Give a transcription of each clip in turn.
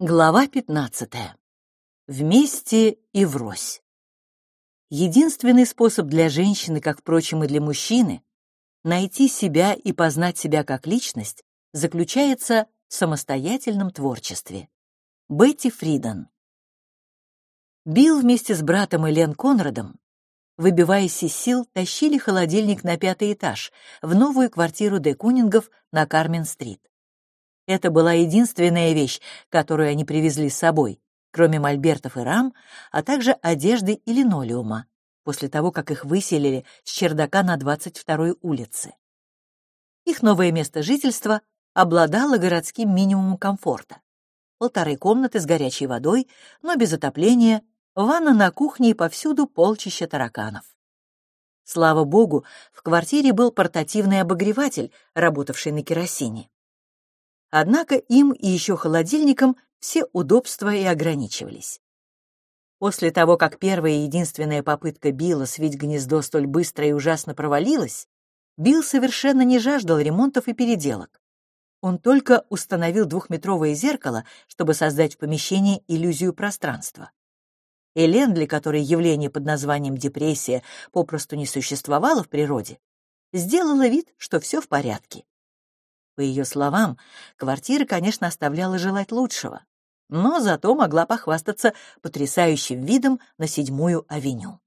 Глава 15. Вместе и врозь. Единственный способ для женщины, как, впрочем, и для мужчины, найти себя и познать себя как личность, заключается в самостоятельном творчестве. Бетти Фриден. Билл вместе с братом Элен Конрадом, выбиваясь из сил, тащили холодильник на пятый этаж, в новую квартиру Де Кунингов на Кармен-стрит. Это была единственная вещь, которую они привезли с собой, кроме мольбертов и рам, а также одежды и линолеума, после того, как их выселили с чердака на 22-й улице. Их новое место жительства обладало городским минимумом комфорта. Полторы комнаты с горячей водой, но без отопления, ванна на кухне и повсюду полчища тараканов. Слава богу, в квартире был портативный обогреватель, работавший на керосине. Однако им и еще холодильником все удобства и ограничивались. После того, как первая и единственная попытка Билла свить гнездо столь быстро и ужасно провалилась, Билл совершенно не жаждал ремонтов и переделок. Он только установил двухметровое зеркало, чтобы создать в помещении иллюзию пространства. Элен, для которой явление под названием депрессия попросту не существовало в природе, сделала вид, что все в порядке. По ее словам, квартира, конечно, оставляла желать лучшего, но зато могла похвастаться потрясающим видом на седьмую авеню.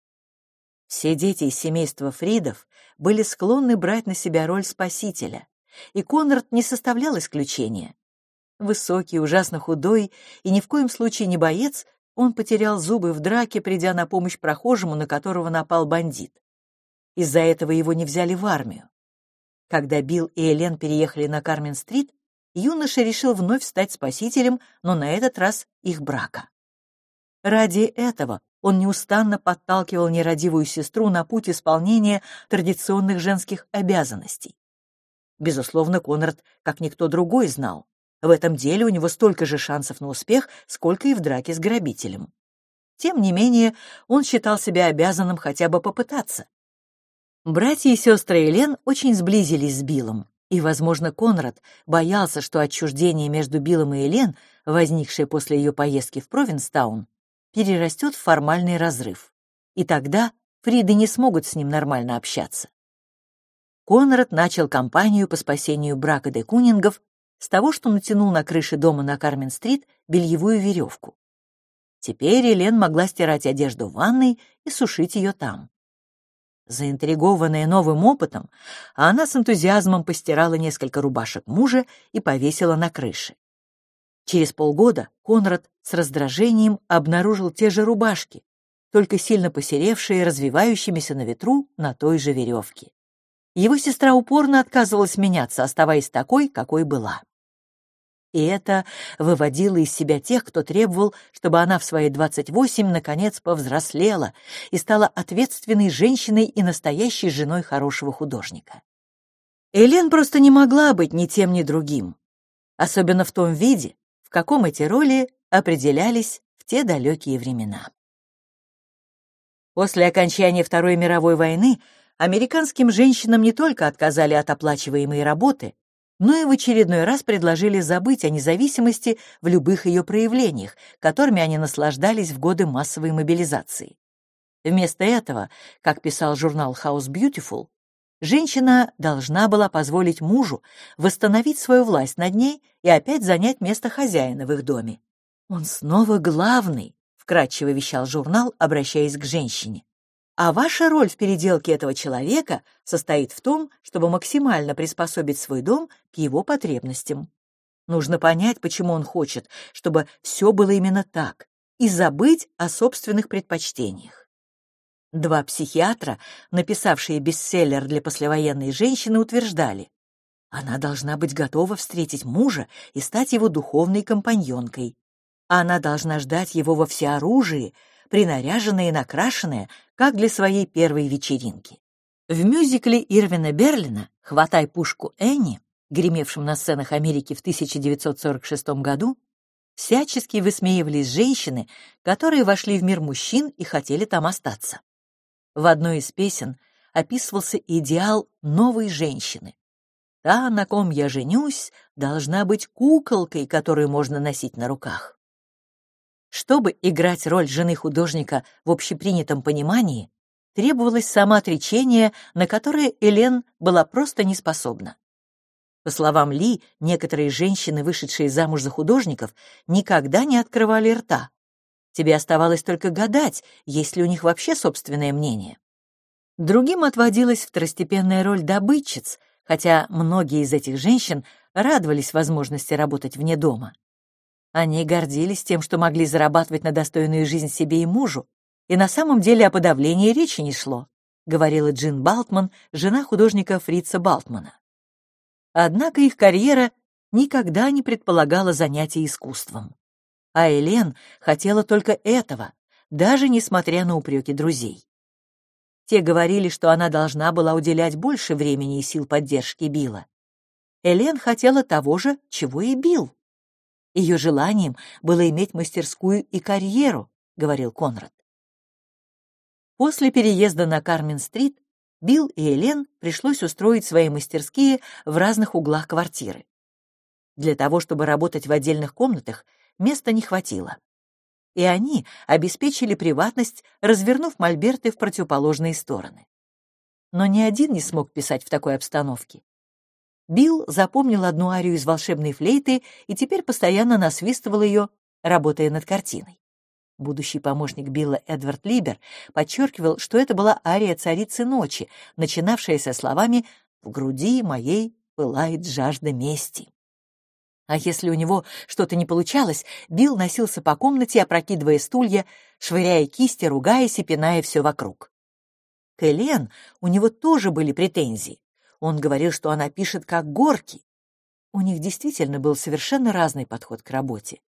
Все дети из семейства Фридов были склонны брать на себя роль спасителя, и Конрад не составлял исключения. Высокий, ужасно худой и ни в коем случае не боец, он потерял зубы в драке, придя на помощь прохожему, на которого напал бандит. Из-за этого его не взяли в армию. Когда Билл и Элен переехали на Кармен-стрит, юноша решил вновь стать спасителем, но на этот раз их брака. Ради этого он неустанно подталкивал нерадивую сестру на путь исполнения традиционных женских обязанностей. Безусловно, Конрад, как никто другой, знал. В этом деле у него столько же шансов на успех, сколько и в драке с грабителем. Тем не менее, он считал себя обязанным хотя бы попытаться, Братья и сестры Элен очень сблизились с Биллом, и, возможно, Конрад боялся, что отчуждение между Биллом и Элен, возникшее после ее поездки в Провинстаун, перерастет в формальный разрыв. И тогда Фриды не смогут с ним нормально общаться. Конрад начал кампанию по спасению брака де Кунингов с того, что натянул на крыше дома на Кармен-стрит бельевую веревку. Теперь Элен могла стирать одежду в ванной и сушить ее там. Заинтригованная новым опытом, она с энтузиазмом постирала несколько рубашек мужа и повесила на крыше. Через полгода Конрад с раздражением обнаружил те же рубашки, только сильно посеревшие, развивающимися на ветру на той же веревке. Его сестра упорно отказывалась меняться, оставаясь такой, какой была. И это выводило из себя тех, кто требовал, чтобы она в свои 28 наконец повзрослела и стала ответственной женщиной и настоящей женой хорошего художника. Элен просто не могла быть ни тем, ни другим, особенно в том виде, в каком эти роли определялись в те далекие времена. После окончания Второй мировой войны американским женщинам не только отказали от оплачиваемой работы, но и в очередной раз предложили забыть о независимости в любых ее проявлениях, которыми они наслаждались в годы массовой мобилизации. Вместо этого, как писал журнал House Beautiful, женщина должна была позволить мужу восстановить свою власть над ней и опять занять место хозяина в их доме. «Он снова главный», — вкратчиво вещал журнал, обращаясь к женщине. А ваша роль в переделке этого человека состоит в том, чтобы максимально приспособить свой дом к его потребностям. Нужно понять, почему он хочет, чтобы все было именно так, и забыть о собственных предпочтениях. Два психиатра, написавшие бестселлер для послевоенной женщины, утверждали, она должна быть готова встретить мужа и стать его духовной компаньонкой. Она должна ждать его во всеоружии, принаряженная и накрашенная, как для своей первой вечеринки. В мюзикле Ирвина Берлина «Хватай пушку Энни», гремевшем на сценах Америки в 1946 году, всячески высмеивались женщины, которые вошли в мир мужчин и хотели там остаться. В одной из песен описывался идеал новой женщины. Та, на ком я женюсь, должна быть куколкой, которую можно носить на руках. Чтобы играть роль жены художника в общепринятом понимании, требовалось самоотречение, на которое Элен была просто не способна. По словам Ли, некоторые женщины, вышедшие замуж за художников, никогда не открывали рта. Тебе оставалось только гадать, есть ли у них вообще собственное мнение. Другим отводилась второстепенная роль добытчиц, хотя многие из этих женщин радовались возможности работать вне дома. Они гордились тем, что могли зарабатывать на достойную жизнь себе и мужу, и на самом деле о подавлении речи не шло, говорила Джин Балтман, жена художника Фрица Балтмана. Однако их карьера никогда не предполагала занятия искусством. А Элен хотела только этого, даже несмотря на упреки друзей. Те говорили, что она должна была уделять больше времени и сил поддержке Билла. Элен хотела того же, чего и Билл. Ее желанием было иметь мастерскую и карьеру, говорил Конрад. После переезда на Кармен-стрит Билл и Элен пришлось устроить свои мастерские в разных углах квартиры. Для того, чтобы работать в отдельных комнатах, места не хватило. И они обеспечили приватность, развернув мольберты в противоположные стороны. Но ни один не смог писать в такой обстановке. Билл запомнил одну арию из волшебной флейты и теперь постоянно насвистывал ее, работая над картиной. Будущий помощник Билла Эдвард Либер подчеркивал, что это была ария царицы ночи, начинавшаяся словами «В груди моей пылает жажда мести». А если у него что-то не получалось, Билл носился по комнате, опрокидывая стулья, швыряя кисти, ругаясь и пиная все вокруг. К Элен у него тоже были претензии. Он говорил, что она пишет как горки. У них действительно был совершенно разный подход к работе.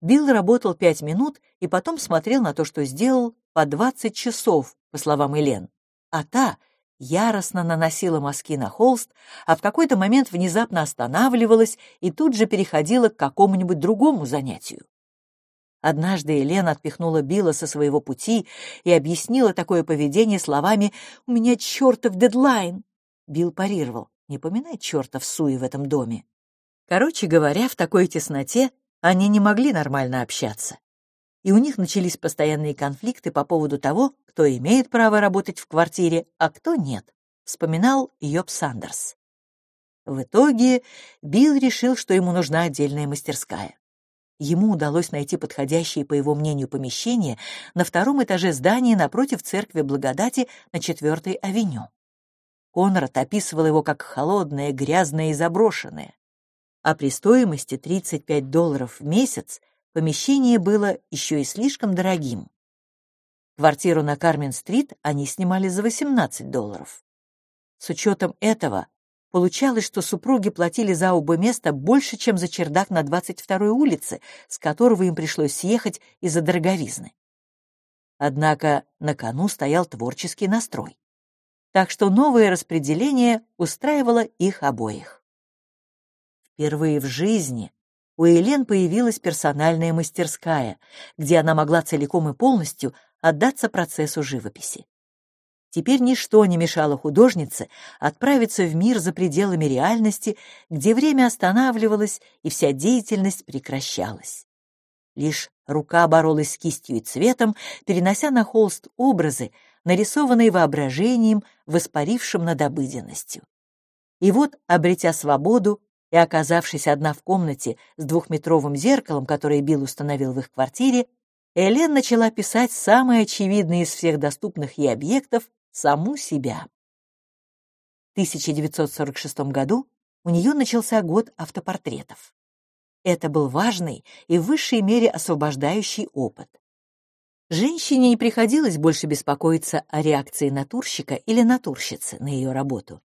Билл работал пять минут и потом смотрел на то, что сделал, по двадцать часов, по словам Элен. А та яростно наносила мазки на холст, а в какой-то момент внезапно останавливалась и тут же переходила к какому-нибудь другому занятию. Однажды Елена отпихнула Билла со своего пути и объяснила такое поведение словами «У меня чертов дедлайн!» Билл парировал. Не поминай черта в суе в этом доме. Короче говоря, в такой тесноте они не могли нормально общаться. И у них начались постоянные конфликты по поводу того, кто имеет право работать в квартире, а кто нет, вспоминал Йоб Сандерс. В итоге Билл решил, что ему нужна отдельная мастерская. Ему удалось найти подходящее, по его мнению, помещение на втором этаже здания напротив церкви Благодати на 4-й авеню. Конрад описывал его как холодное, грязное и заброшенное. А при стоимости 35 долларов в месяц помещение было еще и слишком дорогим. Квартиру на Кармен-стрит они снимали за 18 долларов. С учетом этого получалось, что супруги платили за оба места больше, чем за чердак на 22-й улице, с которого им пришлось съехать из-за дороговизны. Однако на кону стоял творческий настрой так что новое распределение устраивало их обоих. Впервые в жизни у Элен появилась персональная мастерская, где она могла целиком и полностью отдаться процессу живописи. Теперь ничто не мешало художнице отправиться в мир за пределами реальности, где время останавливалось и вся деятельность прекращалась. Лишь рука боролась с кистью и цветом, перенося на холст образы, нарисованные воображением, воспарившим над обыденностью. И вот, обретя свободу и оказавшись одна в комнате с двухметровым зеркалом, которое Билл установил в их квартире, Элен начала писать самые очевидные из всех доступных ей объектов — саму себя. В 1946 году у нее начался год автопортретов. Это был важный и в высшей мере освобождающий опыт. Женщине не приходилось больше беспокоиться о реакции натурщика или натурщицы на ее работу.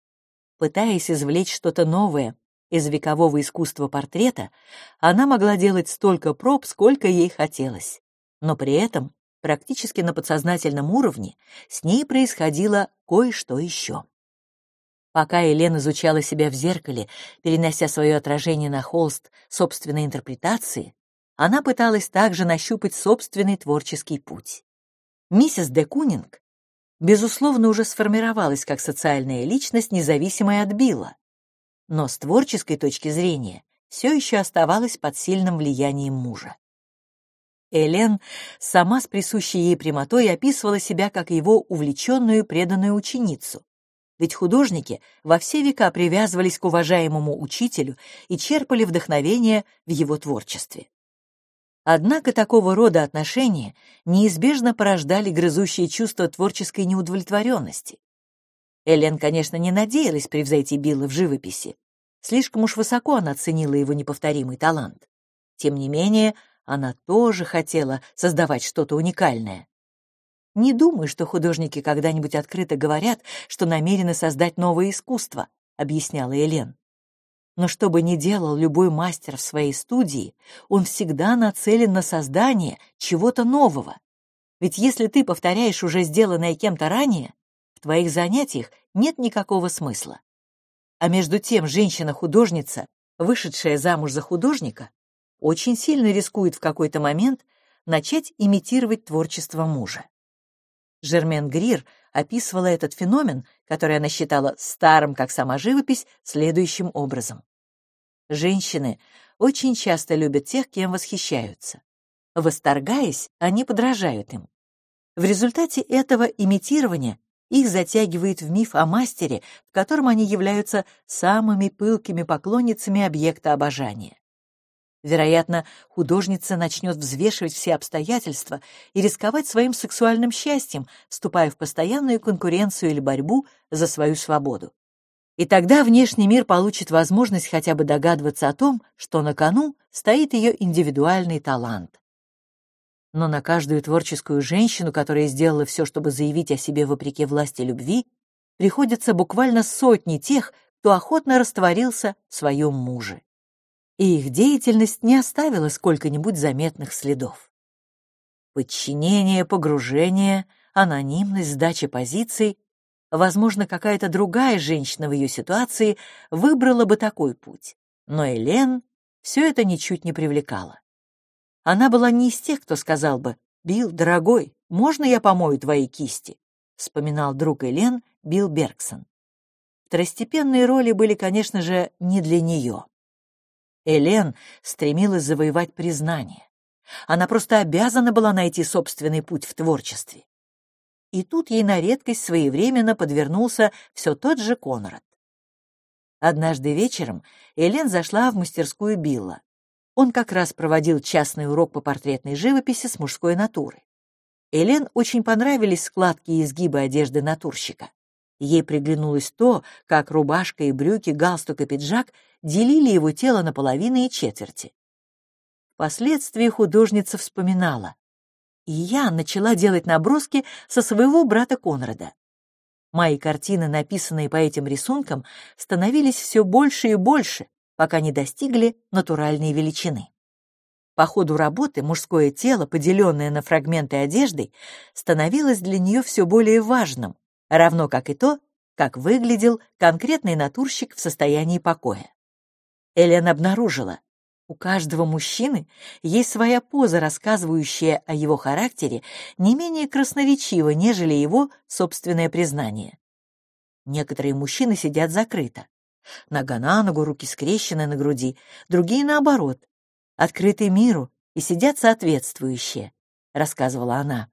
Пытаясь извлечь что-то новое из векового искусства портрета, она могла делать столько проб, сколько ей хотелось. Но при этом, практически на подсознательном уровне, с ней происходило кое-что еще. Пока Елена изучала себя в зеркале, перенося свое отражение на холст собственной интерпретации, она пыталась также нащупать собственный творческий путь. Миссис де Кунинг, безусловно, уже сформировалась как социальная личность, независимая от Билла, но с творческой точки зрения все еще оставалась под сильным влиянием мужа. Элен сама с присущей ей прямотой описывала себя как его увлеченную преданную ученицу. Ведь художники во все века привязывались к уважаемому учителю и черпали вдохновение в его творчестве. Однако такого рода отношения неизбежно порождали грызущие чувство творческой неудовлетворенности. Элен, конечно, не надеялась превзойти Билла в живописи. Слишком уж высоко она ценила его неповторимый талант. Тем не менее, она тоже хотела создавать что-то уникальное. Не думаю, что художники когда-нибудь открыто говорят, что намерены создать новое искусство, объясняла Элен. Но что бы ни делал любой мастер в своей студии, он всегда нацелен на создание чего-то нового. Ведь если ты повторяешь уже сделанное кем-то ранее, в твоих занятиях нет никакого смысла. А между тем женщина-художница, вышедшая замуж за художника, очень сильно рискует в какой-то момент начать имитировать творчество мужа. Жермен Грир описывала этот феномен, который она считала старым, как сама живопись, следующим образом. Женщины очень часто любят тех, кем восхищаются. Восторгаясь, они подражают им. В результате этого имитирования их затягивает в миф о мастере, в котором они являются самыми пылкими поклонницами объекта обожания. Вероятно, художница начнет взвешивать все обстоятельства и рисковать своим сексуальным счастьем, вступая в постоянную конкуренцию или борьбу за свою свободу. И тогда внешний мир получит возможность хотя бы догадываться о том, что на кону стоит ее индивидуальный талант. Но на каждую творческую женщину, которая сделала все, чтобы заявить о себе вопреки власти любви, приходится буквально сотни тех, кто охотно растворился в своем муже и их деятельность не оставила сколько-нибудь заметных следов. Подчинение, погружение, анонимность, сдача позиций Возможно, какая-то другая женщина в ее ситуации выбрала бы такой путь, но Элен все это ничуть не привлекало. Она была не из тех, кто сказал бы «Билл, дорогой, можно я помою твои кисти?» вспоминал друг Элен Билл Бергсон. Второстепенные роли были, конечно же, не для нее. Элен стремилась завоевать признание. Она просто обязана была найти собственный путь в творчестве. И тут ей на редкость своевременно подвернулся все тот же Конрад. Однажды вечером Элен зашла в мастерскую Билла. Он как раз проводил частный урок по портретной живописи с мужской натуры. Элен очень понравились складки и изгибы одежды натурщика. Ей приглянулось то, как рубашка и брюки, галстук и пиджак делили его тело на половины и четверти. Впоследствии художница вспоминала. И я начала делать наброски со своего брата Конрада. Мои картины, написанные по этим рисункам, становились все больше и больше, пока не достигли натуральной величины. По ходу работы мужское тело, поделенное на фрагменты одежды, становилось для нее все более важным, равно как и то, как выглядел конкретный натурщик в состоянии покоя. Элен обнаружила, у каждого мужчины есть своя поза, рассказывающая о его характере, не менее красноречиво, нежели его собственное признание. Некоторые мужчины сидят закрыто. Нога на ногу, руки скрещены на груди, другие наоборот, открыты миру и сидят соответствующие, рассказывала она.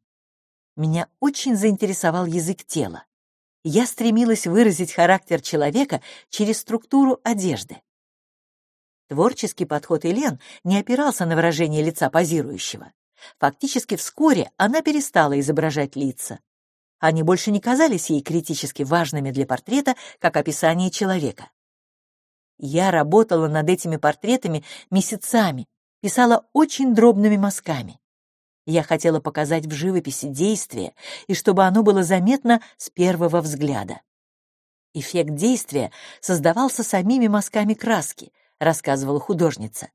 Меня очень заинтересовал язык тела. Я стремилась выразить характер человека через структуру одежды. Творческий подход Елен не опирался на выражение лица позирующего. Фактически вскоре она перестала изображать лица. Они больше не казались ей критически важными для портрета, как описание человека. Я работала над этими портретами месяцами, писала очень дробными мазками. Я хотела показать в живописи действие, и чтобы оно было заметно с первого взгляда. Эффект действия создавался самими мазками краски, рассказывала художница.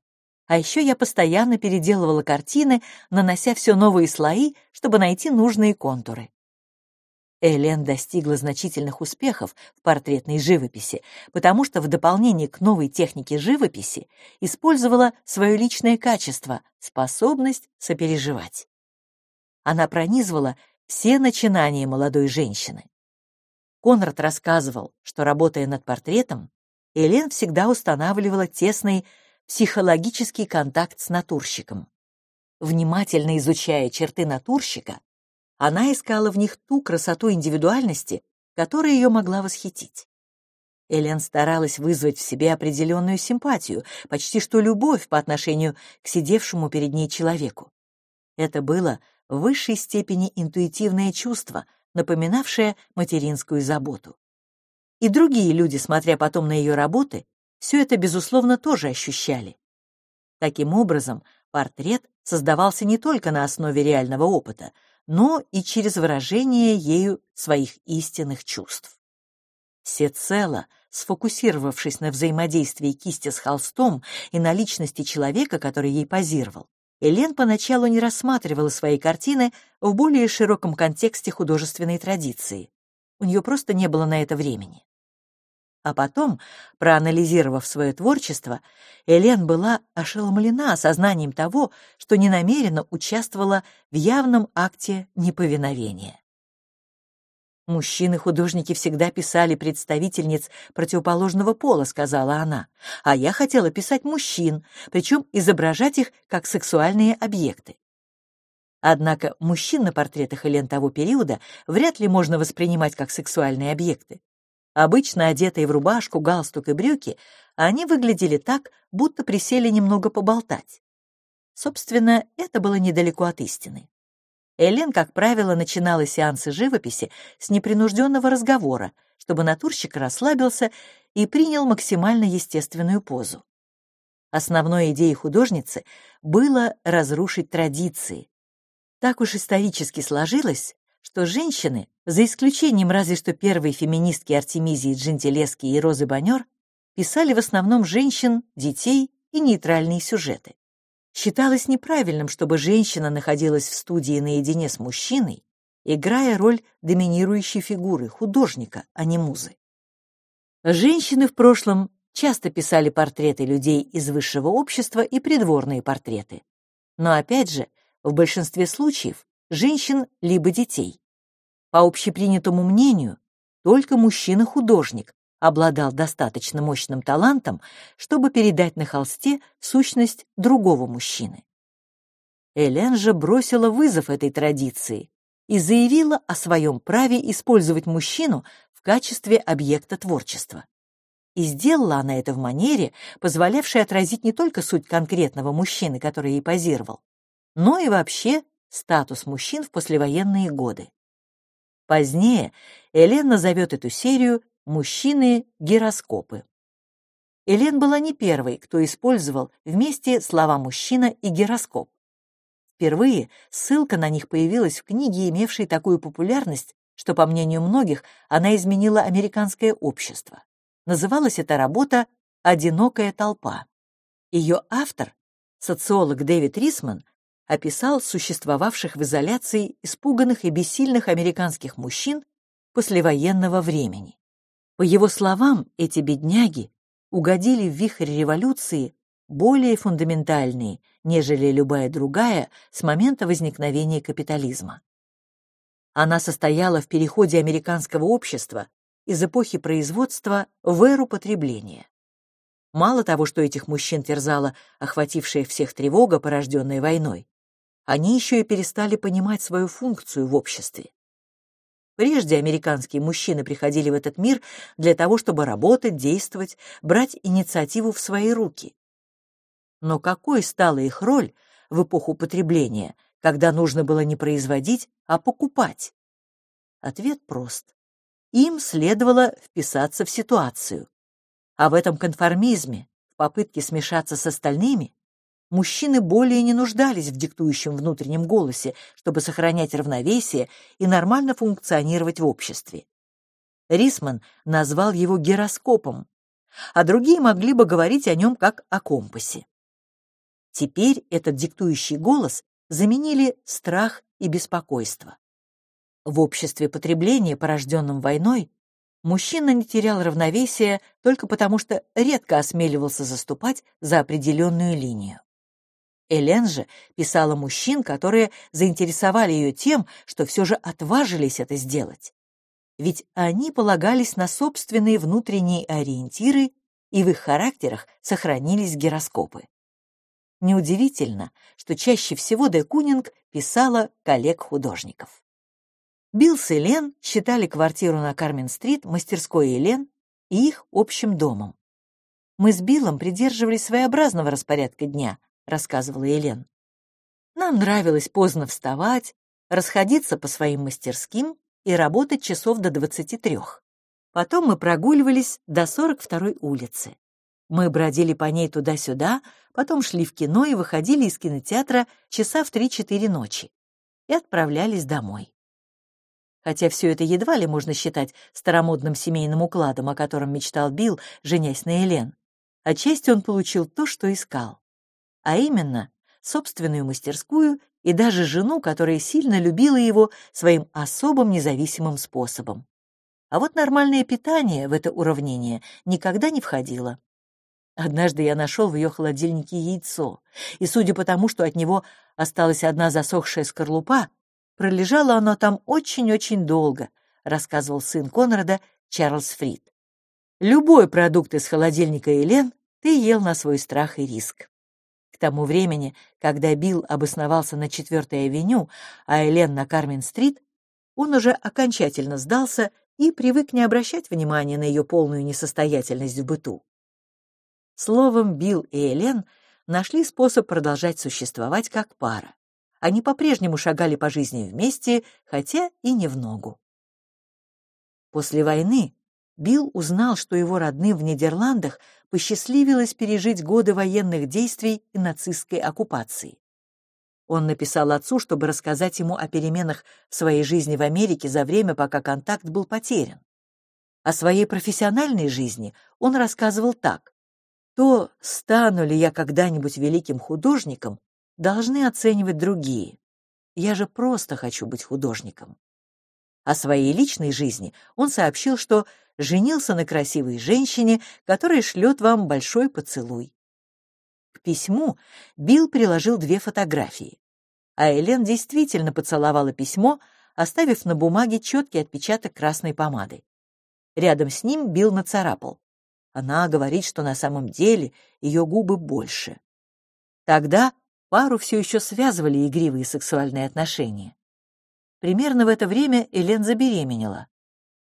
А еще я постоянно переделывала картины, нанося все новые слои, чтобы найти нужные контуры. Элен достигла значительных успехов в портретной живописи, потому что в дополнение к новой технике живописи использовала свое личное качество — способность сопереживать. Она пронизывала все начинания молодой женщины. Конрад рассказывал, что, работая над портретом, Элен всегда устанавливала тесный психологический контакт с натурщиком. Внимательно изучая черты натурщика, она искала в них ту красоту индивидуальности, которая ее могла восхитить. Элен старалась вызвать в себе определенную симпатию, почти что любовь по отношению к сидевшему перед ней человеку. Это было в высшей степени интуитивное чувство, напоминавшее материнскую заботу. И другие люди, смотря потом на ее работы, все это, безусловно, тоже ощущали. Таким образом, портрет создавался не только на основе реального опыта, но и через выражение ею своих истинных чувств. Всецело сфокусировавшись на взаимодействии кисти с холстом и на личности человека, который ей позировал, Элен поначалу не рассматривала свои картины в более широком контексте художественной традиции. У нее просто не было на это времени. А потом, проанализировав свое творчество, Элен была ошеломлена осознанием того, что ненамеренно участвовала в явном акте неповиновения. «Мужчины-художники всегда писали представительниц противоположного пола», — сказала она, «а я хотела писать мужчин, причем изображать их как сексуальные объекты». Однако мужчин на портретах Элен того периода вряд ли можно воспринимать как сексуальные объекты. Обычно одетые в рубашку, галстук и брюки, они выглядели так, будто присели немного поболтать. Собственно, это было недалеко от истины. Элен, как правило, начинала сеансы живописи с непринужденного разговора, чтобы натурщик расслабился и принял максимально естественную позу. Основной идеей художницы было разрушить традиции. Так уж исторически сложилось, что женщины, за исключением разве что первой феминистки Артемизии Джентилески и Розы Банер, писали в основном женщин, детей и нейтральные сюжеты. Считалось неправильным, чтобы женщина находилась в студии наедине с мужчиной, играя роль доминирующей фигуры, художника, а не музы. Женщины в прошлом часто писали портреты людей из высшего общества и придворные портреты. Но опять же, в большинстве случаев женщин либо детей. По общепринятому мнению, только мужчина-художник обладал достаточно мощным талантом, чтобы передать на холсте сущность другого мужчины. Элен же бросила вызов этой традиции и заявила о своем праве использовать мужчину в качестве объекта творчества. И сделала она это в манере, позволявшей отразить не только суть конкретного мужчины, который ей позировал, но и вообще статус мужчин в послевоенные годы. Позднее Элен назовет эту серию «Мужчины-гироскопы». Элен была не первой, кто использовал вместе слова «мужчина» и «гироскоп». Впервые ссылка на них появилась в книге, имевшей такую популярность, что, по мнению многих, она изменила американское общество. Называлась эта работа «Одинокая толпа». Ее автор, социолог Дэвид Рисман, описал существовавших в изоляции испуганных и бессильных американских мужчин послевоенного времени. По его словам, эти бедняги угодили в вихрь революции более фундаментальные, нежели любая другая с момента возникновения капитализма. Она состояла в переходе американского общества из эпохи производства в эру потребления. Мало того, что этих мужчин терзала охватившая всех тревога, порожденная войной, они еще и перестали понимать свою функцию в обществе. Прежде американские мужчины приходили в этот мир для того, чтобы работать, действовать, брать инициативу в свои руки. Но какой стала их роль в эпоху потребления, когда нужно было не производить, а покупать? Ответ прост. Им следовало вписаться в ситуацию. А в этом конформизме, в попытке смешаться с остальными, мужчины более не нуждались в диктующем внутреннем голосе, чтобы сохранять равновесие и нормально функционировать в обществе. Рисман назвал его гироскопом, а другие могли бы говорить о нем как о компасе. Теперь этот диктующий голос заменили страх и беспокойство. В обществе потребления, порожденном войной, мужчина не терял равновесия только потому, что редко осмеливался заступать за определенную линию. Элен же писала мужчин, которые заинтересовали ее тем, что все же отважились это сделать. Ведь они полагались на собственные внутренние ориентиры, и в их характерах сохранились гироскопы. Неудивительно, что чаще всего Де Кунинг писала коллег-художников. Билл и Элен считали квартиру на Кармен-стрит мастерской Элен и их общим домом. «Мы с Биллом придерживались своеобразного распорядка дня», — рассказывала Элен. «Нам нравилось поздно вставать, расходиться по своим мастерским и работать часов до двадцати трех. Потом мы прогуливались до сорок второй улицы. Мы бродили по ней туда-сюда, потом шли в кино и выходили из кинотеатра часа в три-четыре ночи и отправлялись домой хотя все это едва ли можно считать старомодным семейным укладом, о котором мечтал Билл, женясь на Элен. Отчасти он получил то, что искал, а именно собственную мастерскую и даже жену, которая сильно любила его своим особым независимым способом. А вот нормальное питание в это уравнение никогда не входило. Однажды я нашел в ее холодильнике яйцо, и, судя по тому, что от него осталась одна засохшая скорлупа, Пролежало оно там очень-очень долго, рассказывал сын Конрада Чарльз Фрид. Любой продукт из холодильника Элен ты ел на свой страх и риск. К тому времени, когда Билл обосновался на 4-й авеню, а Элен на Кармен-стрит, он уже окончательно сдался и привык не обращать внимания на ее полную несостоятельность в быту. Словом, Билл и Элен нашли способ продолжать существовать как пара. Они по-прежнему шагали по жизни вместе, хотя и не в ногу. После войны Билл узнал, что его родным в Нидерландах посчастливилось пережить годы военных действий и нацистской оккупации. Он написал отцу, чтобы рассказать ему о переменах в своей жизни в Америке за время, пока контакт был потерян. О своей профессиональной жизни он рассказывал так. «То, стану ли я когда-нибудь великим художником, должны оценивать другие. Я же просто хочу быть художником. О своей личной жизни он сообщил, что женился на красивой женщине, которая шлет вам большой поцелуй. К письму Билл приложил две фотографии. А Элен действительно поцеловала письмо, оставив на бумаге четкий отпечаток красной помады. Рядом с ним Билл нацарапал. Она говорит, что на самом деле ее губы больше. Тогда Пару все еще связывали игривые сексуальные отношения. Примерно в это время Элен забеременела.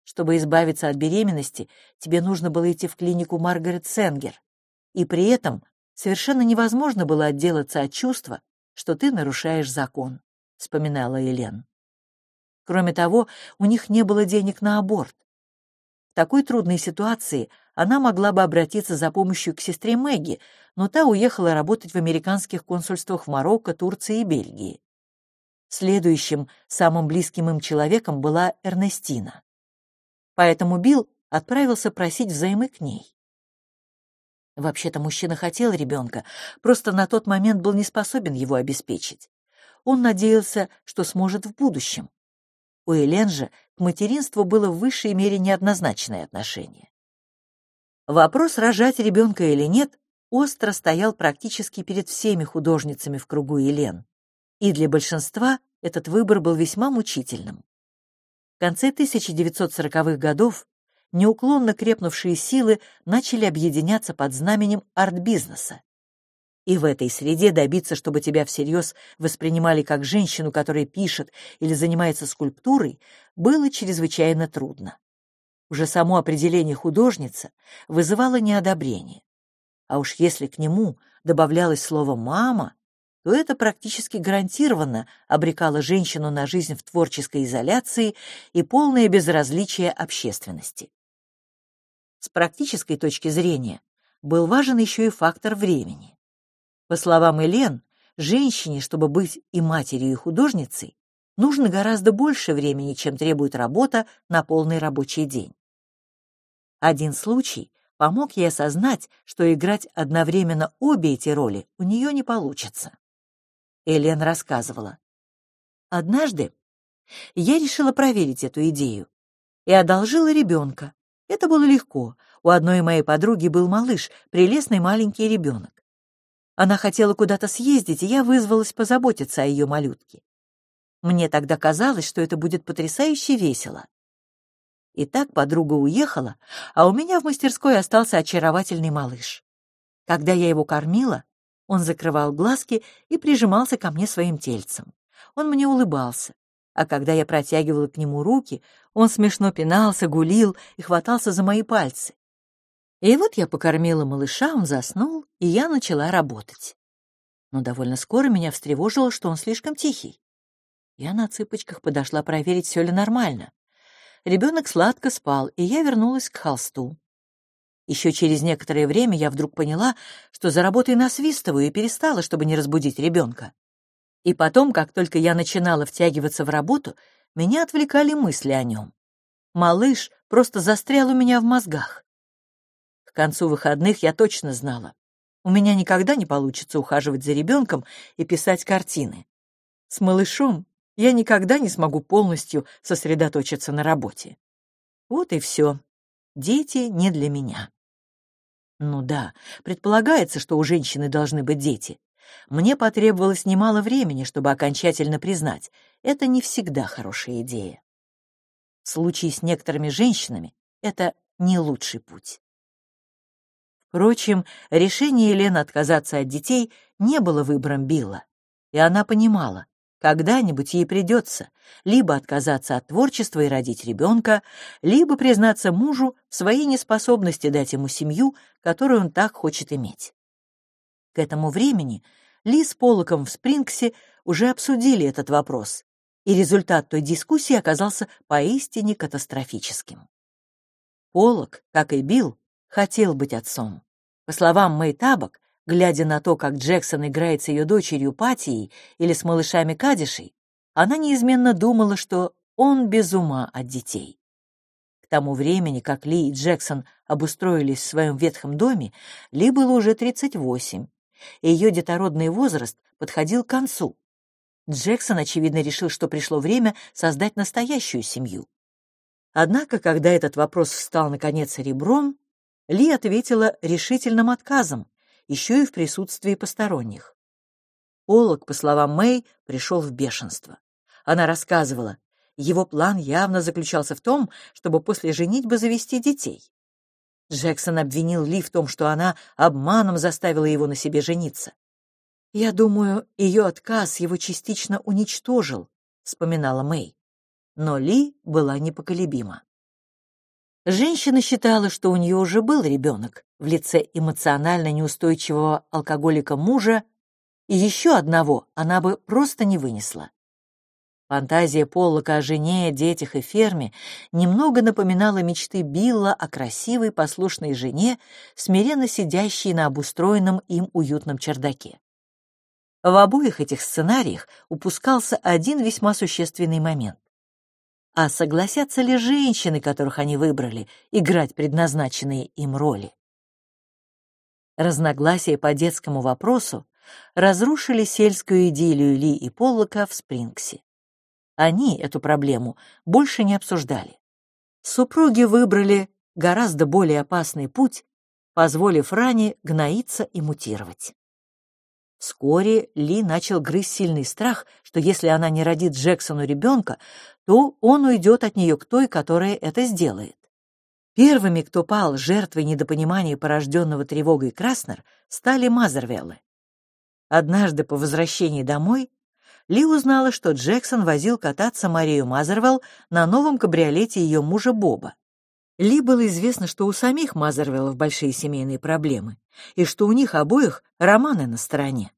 Чтобы избавиться от беременности, тебе нужно было идти в клинику Маргарет Сенгер. И при этом совершенно невозможно было отделаться от чувства, что ты нарушаешь закон, — вспоминала Элен. Кроме того, у них не было денег на аборт. В такой трудной ситуации она могла бы обратиться за помощью к сестре Мэгги, но та уехала работать в американских консульствах в Марокко, Турции и Бельгии. Следующим, самым близким им человеком была Эрнестина. Поэтому Билл отправился просить взаймы к ней. Вообще-то мужчина хотел ребенка, просто на тот момент был не способен его обеспечить. Он надеялся, что сможет в будущем. У Элен же к материнству было в высшей мере неоднозначное отношение. Вопрос, рожать ребенка или нет, остро стоял практически перед всеми художницами в кругу Елен, и для большинства этот выбор был весьма мучительным. В конце 1940-х годов неуклонно крепнувшие силы начали объединяться под знаменем арт-бизнеса. И в этой среде добиться, чтобы тебя всерьез воспринимали как женщину, которая пишет или занимается скульптурой, было чрезвычайно трудно. Уже само определение художница вызывало неодобрение. А уж если к нему добавлялось слово «мама», то это практически гарантированно обрекало женщину на жизнь в творческой изоляции и полное безразличие общественности. С практической точки зрения был важен еще и фактор времени. По словам Элен, женщине, чтобы быть и матерью, и художницей, нужно гораздо больше времени, чем требует работа на полный рабочий день. Один случай помог ей осознать, что играть одновременно обе эти роли у нее не получится. Элен рассказывала. «Однажды я решила проверить эту идею и одолжила ребенка. Это было легко. У одной моей подруги был малыш, прелестный маленький ребенок. Она хотела куда-то съездить, и я вызвалась позаботиться о ее малютке. Мне тогда казалось, что это будет потрясающе весело. И так подруга уехала, а у меня в мастерской остался очаровательный малыш. Когда я его кормила, Он закрывал глазки и прижимался ко мне своим тельцем. Он мне улыбался, а когда я протягивала к нему руки, он смешно пинался, гулил и хватался за мои пальцы. И вот я покормила малыша, он заснул, и я начала работать. Но довольно скоро меня встревожило, что он слишком тихий. Я на цыпочках подошла проверить, все ли нормально. Ребенок сладко спал, и я вернулась к холсту. Еще через некоторое время я вдруг поняла, что за работой насвистываю и перестала, чтобы не разбудить ребенка. И потом, как только я начинала втягиваться в работу, меня отвлекали мысли о нем. Малыш просто застрял у меня в мозгах. К концу выходных я точно знала. У меня никогда не получится ухаживать за ребенком и писать картины. С малышом я никогда не смогу полностью сосредоточиться на работе. Вот и все. Дети не для меня. Ну да, предполагается, что у женщины должны быть дети. Мне потребовалось немало времени, чтобы окончательно признать, это не всегда хорошая идея. В случае с некоторыми женщинами это не лучший путь. Впрочем, решение Елены отказаться от детей не было выбором Билла, и она понимала, когда-нибудь ей придется либо отказаться от творчества и родить ребенка, либо признаться мужу в своей неспособности дать ему семью, которую он так хочет иметь. К этому времени ли с Полоком в Спрингсе уже обсудили этот вопрос, и результат той дискуссии оказался поистине катастрофическим. Полок, как и Билл, хотел быть отцом. По словам Мэй Табак, глядя на то, как Джексон играет с ее дочерью Патией или с малышами Кадишей, она неизменно думала, что он без ума от детей. К тому времени, как Ли и Джексон обустроились в своем ветхом доме, Ли было уже 38, и ее детородный возраст подходил к концу. Джексон, очевидно, решил, что пришло время создать настоящую семью. Однако, когда этот вопрос встал, наконец, ребром, Ли ответила решительным отказом, еще и в присутствии посторонних. Олог, по словам Мэй, пришел в бешенство. Она рассказывала, его план явно заключался в том, чтобы после женитьбы завести детей. Джексон обвинил Ли в том, что она обманом заставила его на себе жениться. «Я думаю, ее отказ его частично уничтожил», — вспоминала Мэй. Но Ли была непоколебима. Женщина считала, что у нее уже был ребенок в лице эмоционально неустойчивого алкоголика мужа, и еще одного она бы просто не вынесла. Фантазия Поллока о жене, детях и ферме немного напоминала мечты Билла о красивой послушной жене, смиренно сидящей на обустроенном им уютном чердаке. В обоих этих сценариях упускался один весьма существенный момент. А согласятся ли женщины, которых они выбрали, играть предназначенные им роли? Разногласия по детскому вопросу разрушили сельскую идиллию Ли и Поллока в Спрингсе. Они эту проблему больше не обсуждали. Супруги выбрали гораздо более опасный путь, позволив ране гноиться и мутировать. Вскоре Ли начал грызть сильный страх, что если она не родит Джексону ребенка, то он уйдет от нее к той, которая это сделает. Первыми, кто пал жертвой недопонимания порожденного тревогой Краснер, стали Мазервеллы. Однажды по возвращении домой ли узнала, что Джексон возил кататься Марию Мазервелл на новом кабриолете ее мужа Боба. Ли было известно, что у самих Мазервеллов большие семейные проблемы, и что у них обоих романы на стороне.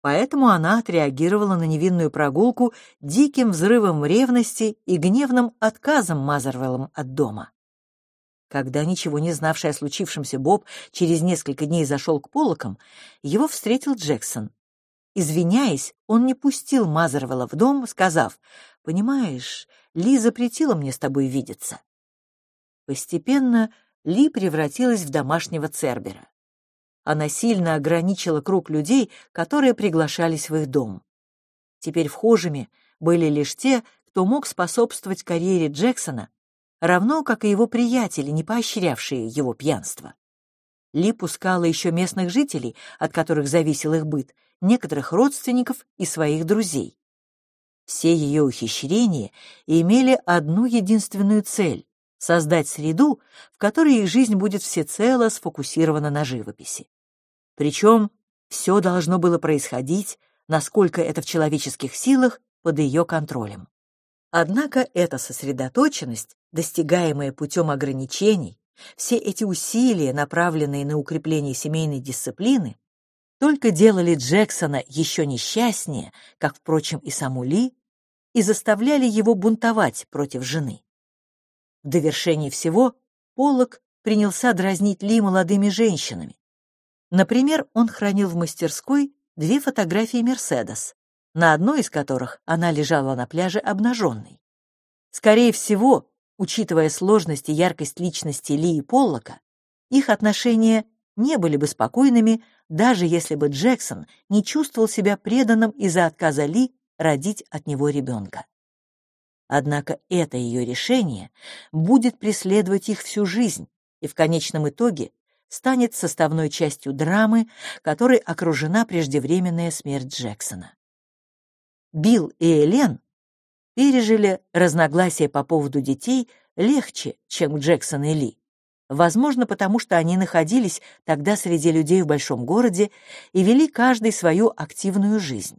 Поэтому она отреагировала на невинную прогулку диким взрывом ревности и гневным отказом Мазервеллам от дома. Когда ничего не знавший о случившемся Боб через несколько дней зашел к полокам, его встретил Джексон, Извиняясь, он не пустил Мазервелла в дом, сказав, «Понимаешь, Ли запретила мне с тобой видеться». Постепенно Ли превратилась в домашнего Цербера. Она сильно ограничила круг людей, которые приглашались в их дом. Теперь вхожими были лишь те, кто мог способствовать карьере Джексона, равно как и его приятели, не поощрявшие его пьянство. Ли пускала еще местных жителей, от которых зависел их быт, некоторых родственников и своих друзей. Все ее ухищрения имели одну единственную цель — создать среду, в которой их жизнь будет всецело сфокусирована на живописи. Причем Все должно было происходить, насколько это в человеческих силах, под ее контролем. Однако эта сосредоточенность, достигаемая путем ограничений, все эти усилия, направленные на укрепление семейной дисциплины, только делали Джексона еще несчастнее, как, впрочем, и саму Ли, и заставляли его бунтовать против жены. В довершении всего Поллок принялся дразнить Ли молодыми женщинами. Например, он хранил в мастерской две фотографии Мерседес, на одной из которых она лежала на пляже обнаженной. Скорее всего, учитывая сложность и яркость личности Ли и Поллока, их отношения не были бы спокойными, даже если бы Джексон не чувствовал себя преданным из-за отказа Ли родить от него ребенка. Однако это ее решение будет преследовать их всю жизнь и в конечном итоге станет составной частью драмы, которой окружена преждевременная смерть Джексона. Билл и Элен пережили разногласия по поводу детей легче, чем Джексон и Ли. Возможно, потому что они находились тогда среди людей в большом городе и вели каждый свою активную жизнь.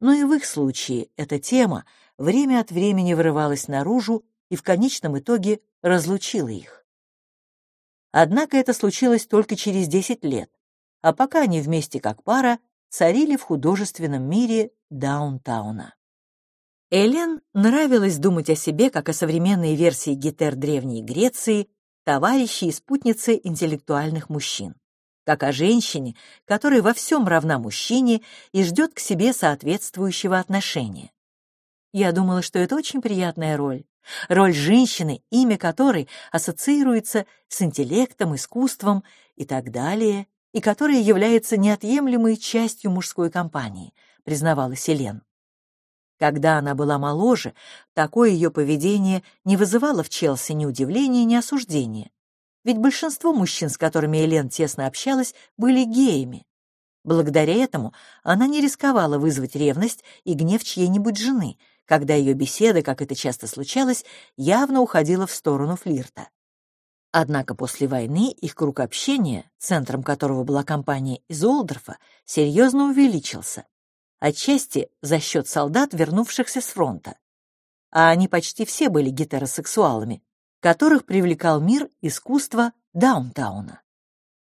Но и в их случае эта тема время от времени вырывалась наружу и в конечном итоге разлучила их. Однако это случилось только через 10 лет, а пока они вместе как пара царили в художественном мире даунтауна. Элен нравилось думать о себе как о современной версии гетер Древней Греции, товарищи и спутницы интеллектуальных мужчин как о женщине, которая во всем равна мужчине и ждет к себе соответствующего отношения. Я думала, что это очень приятная роль. Роль женщины, имя которой ассоциируется с интеллектом, искусством и так далее, и которая является неотъемлемой частью мужской компании, признавала Селен. Когда она была моложе, такое ее поведение не вызывало в Челси ни удивления, ни осуждения ведь большинство мужчин, с которыми Элен тесно общалась, были геями. Благодаря этому она не рисковала вызвать ревность и гнев чьей-нибудь жены, когда ее беседа, как это часто случалось, явно уходила в сторону флирта. Однако после войны их круг общения, центром которого была компания из Олдорфа, серьезно увеличился. Отчасти за счет солдат, вернувшихся с фронта. А они почти все были гетеросексуалами, которых привлекал мир искусства даунтауна.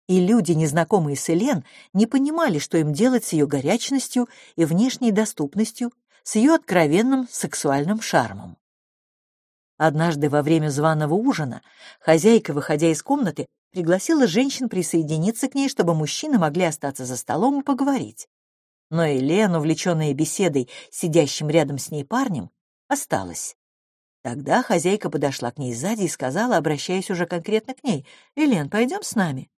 И люди, незнакомые с Элен, не понимали, что им делать с ее горячностью и внешней доступностью, с ее откровенным сексуальным шармом. Однажды во время званого ужина хозяйка, выходя из комнаты, пригласила женщин присоединиться к ней, чтобы мужчины могли остаться за столом и поговорить. Но Элен, увлеченная беседой с сидящим рядом с ней парнем, осталась. Тогда хозяйка подошла к ней сзади и сказала, обращаясь уже конкретно к ней, «Элен, пойдем с нами?»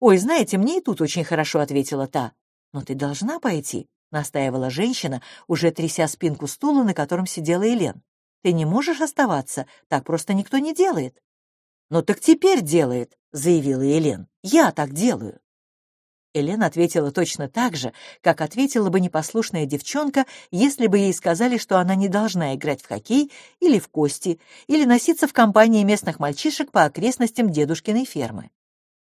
«Ой, знаете, мне и тут очень хорошо», — ответила та. «Но ты должна пойти», — настаивала женщина, уже тряся спинку стула, на котором сидела Элен. «Ты не можешь оставаться, так просто никто не делает». «Ну так теперь делает», — заявила Елен. «Я так делаю». Элен ответила точно так же, как ответила бы непослушная девчонка, если бы ей сказали, что она не должна играть в хоккей или в кости, или носиться в компании местных мальчишек по окрестностям дедушкиной фермы.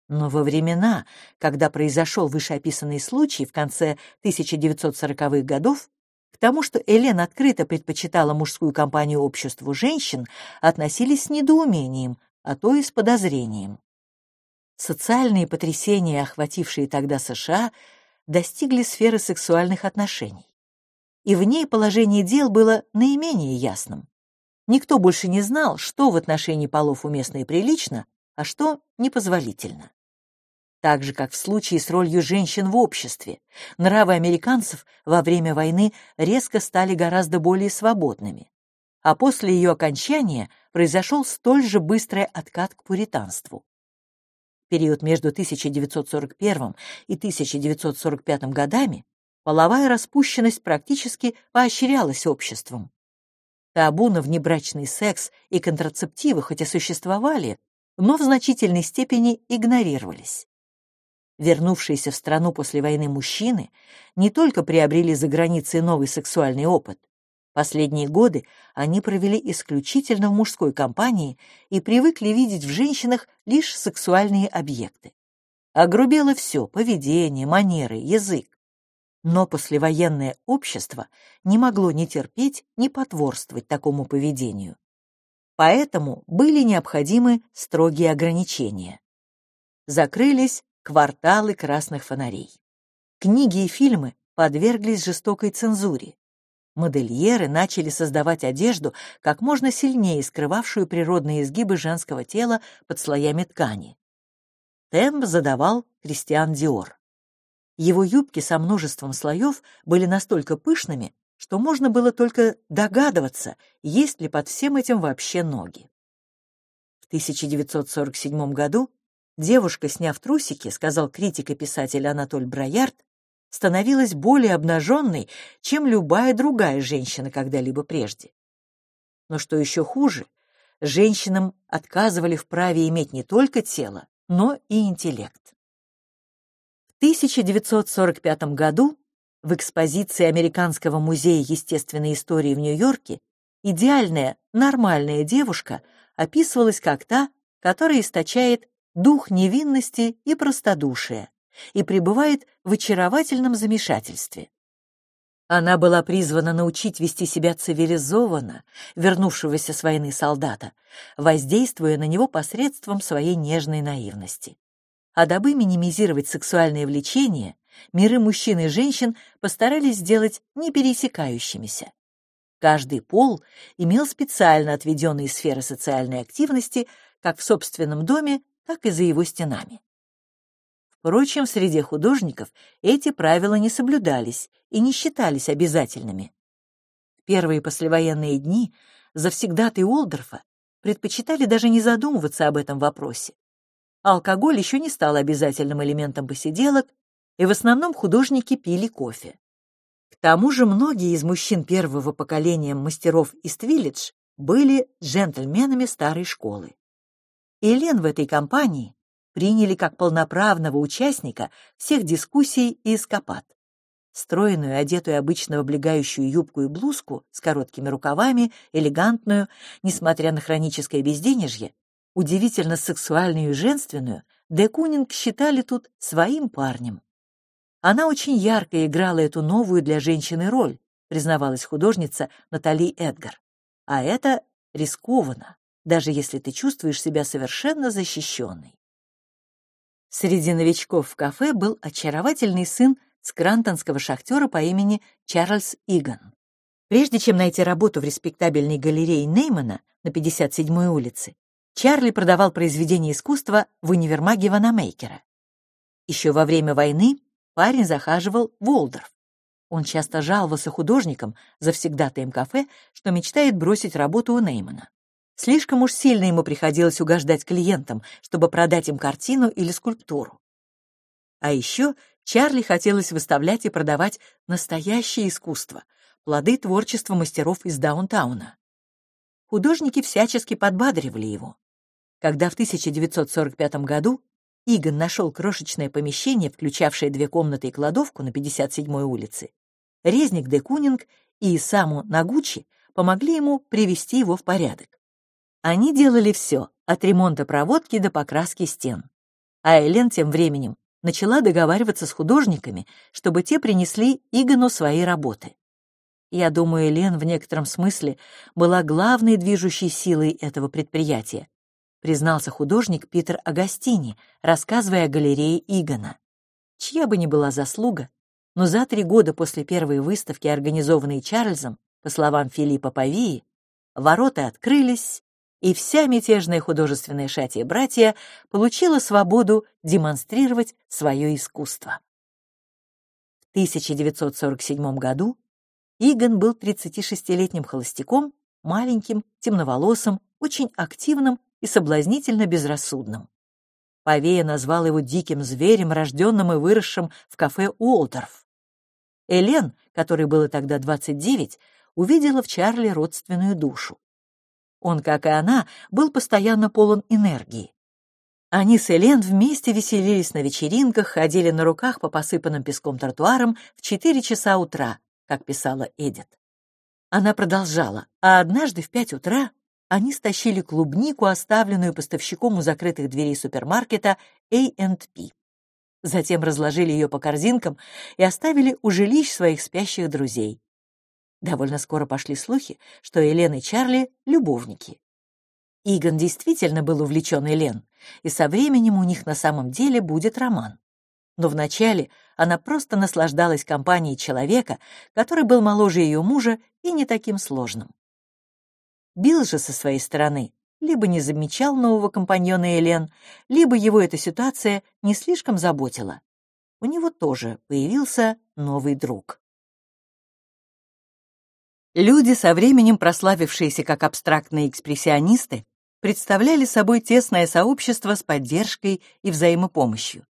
Но во времена, когда произошел вышеописанный случай в конце 1940-х годов, к тому, что Элен открыто предпочитала мужскую компанию обществу женщин, относились с недоумением, а то и с подозрением. Социальные потрясения, охватившие тогда США, достигли сферы сексуальных отношений. И в ней положение дел было наименее ясным. Никто больше не знал, что в отношении полов уместно и прилично, а что непозволительно. Так же, как в случае с ролью женщин в обществе, нравы американцев во время войны резко стали гораздо более свободными, а после ее окончания произошел столь же быстрый откат к пуританству период между 1941 и 1945 годами половая распущенность практически поощрялась обществом. Табу на внебрачный секс и контрацептивы хоть и существовали, но в значительной степени игнорировались. Вернувшиеся в страну после войны мужчины не только приобрели за границей новый сексуальный опыт, Последние годы они провели исключительно в мужской компании и привыкли видеть в женщинах лишь сексуальные объекты. Огрубело все — поведение, манеры, язык. Но послевоенное общество не могло ни терпеть, ни потворствовать такому поведению. Поэтому были необходимы строгие ограничения. Закрылись кварталы красных фонарей. Книги и фильмы подверглись жестокой цензуре. Модельеры начали создавать одежду, как можно сильнее скрывавшую природные изгибы женского тела под слоями ткани. Темп задавал Кристиан Диор. Его юбки со множеством слоев были настолько пышными, что можно было только догадываться, есть ли под всем этим вообще ноги. В 1947 году девушка, сняв трусики, сказал критик и писатель Анатоль Броярд, становилась более обнаженной, чем любая другая женщина когда-либо прежде. Но что еще хуже, женщинам отказывали в праве иметь не только тело, но и интеллект. В 1945 году в экспозиции Американского музея естественной истории в Нью-Йорке идеальная, нормальная девушка описывалась как та, которая источает дух невинности и простодушия, и пребывает в очаровательном замешательстве. Она была призвана научить вести себя цивилизованно, вернувшегося с войны солдата, воздействуя на него посредством своей нежной наивности. А дабы минимизировать сексуальное влечение, миры мужчин и женщин постарались сделать непересекающимися. Каждый пол имел специально отведенные сферы социальной активности как в собственном доме, так и за его стенами. Впрочем, в среде художников эти правила не соблюдались и не считались обязательными. В первые послевоенные дни завсегдаты Уолдорфа предпочитали даже не задумываться об этом вопросе. Алкоголь еще не стал обязательным элементом посиделок, и в основном художники пили кофе. К тому же многие из мужчин первого поколения мастеров из Твиллидж были джентльменами старой школы. Элен в этой компании приняли как полноправного участника всех дискуссий и эскапад. Стройную, одетую обычно в облегающую юбку и блузку с короткими рукавами, элегантную, несмотря на хроническое безденежье, удивительно сексуальную и женственную, Де Кунинг считали тут своим парнем. Она очень ярко играла эту новую для женщины роль, признавалась художница Натали Эдгар. А это рискованно, даже если ты чувствуешь себя совершенно защищенной. Среди новичков в кафе был очаровательный сын скрантонского шахтера по имени Чарльз Иган. Прежде чем найти работу в респектабельной галерее Неймана на 57-й улице, Чарли продавал произведения искусства в универмаге Ванамейкера. Еще во время войны парень захаживал в Уолдорф. Он часто жаловался художникам, завсегдатаем кафе, что мечтает бросить работу у Неймана. Слишком уж сильно ему приходилось угождать клиентам, чтобы продать им картину или скульптуру. А еще Чарли хотелось выставлять и продавать настоящее искусство, плоды творчества мастеров из даунтауна. Художники всячески подбадривали его. Когда в 1945 году Игон нашел крошечное помещение, включавшее две комнаты и кладовку на 57-й улице, резник де Кунинг и Исаму Нагучи помогли ему привести его в порядок. Они делали все, от ремонта проводки до покраски стен. А Элен тем временем начала договариваться с художниками, чтобы те принесли Игону свои работы. Я думаю, Элен в некотором смысле была главной движущей силой этого предприятия, признался художник Питер Агастини, рассказывая о галерее Игона. Чья бы ни была заслуга, но за три года после первой выставки, организованной Чарльзом, по словам Филиппа Павии, ворота открылись, и вся мятежная художественная шатия братья получила свободу демонстрировать свое искусство. В 1947 году Игон был 36-летним холостяком, маленьким, темноволосым, очень активным и соблазнительно безрассудным. Павея назвал его диким зверем, рожденным и выросшим в кафе Уолтерф. Элен, которой было тогда 29, увидела в Чарли родственную душу. Он, как и она, был постоянно полон энергии. Они с Элен вместе веселились на вечеринках, ходили на руках по посыпанным песком тротуарам в 4 часа утра, как писала Эдит. Она продолжала, а однажды в 5 утра они стащили клубнику, оставленную поставщиком у закрытых дверей супермаркета A&P. Затем разложили ее по корзинкам и оставили у жилищ своих спящих друзей. Довольно скоро пошли слухи, что Элен и Чарли — любовники. Игон действительно был увлечен Элен, и со временем у них на самом деле будет роман. Но вначале она просто наслаждалась компанией человека, который был моложе ее мужа и не таким сложным. Билл же со своей стороны либо не замечал нового компаньона Элен, либо его эта ситуация не слишком заботила. У него тоже появился новый друг. Люди, со временем прославившиеся как абстрактные экспрессионисты, представляли собой тесное сообщество с поддержкой и взаимопомощью.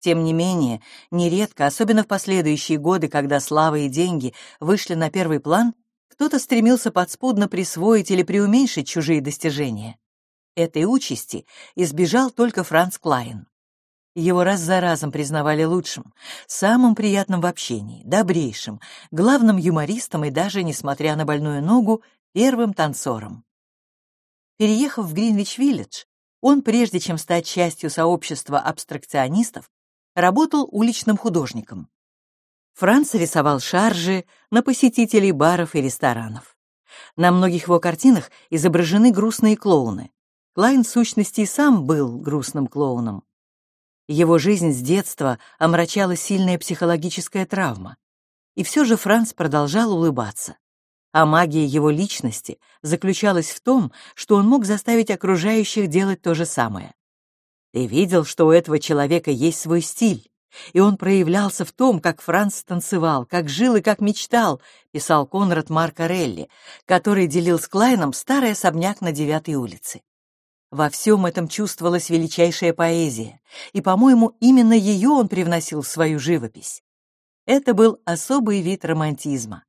Тем не менее, нередко, особенно в последующие годы, когда слава и деньги вышли на первый план, кто-то стремился подспудно присвоить или преуменьшить чужие достижения. Этой участи избежал только Франц Клайн. Его раз за разом признавали лучшим, самым приятным в общении, добрейшим, главным юмористом и даже, несмотря на больную ногу, первым танцором. Переехав в Гринвич-Виллидж, он, прежде чем стать частью сообщества абстракционистов, работал уличным художником. Франц рисовал шаржи на посетителей баров и ресторанов. На многих его картинах изображены грустные клоуны. Клайн, в сущности, сам был грустным клоуном. Его жизнь с детства омрачала сильная психологическая травма. И все же Франц продолжал улыбаться. А магия его личности заключалась в том, что он мог заставить окружающих делать то же самое. Ты видел, что у этого человека есть свой стиль, и он проявлялся в том, как Франц танцевал, как жил и как мечтал, писал Конрад Маркарелли, который делил с Клайном старый особняк на девятой улице. Во всем этом чувствовалась величайшая поэзия, и, по-моему, именно ее он привносил в свою живопись. Это был особый вид романтизма.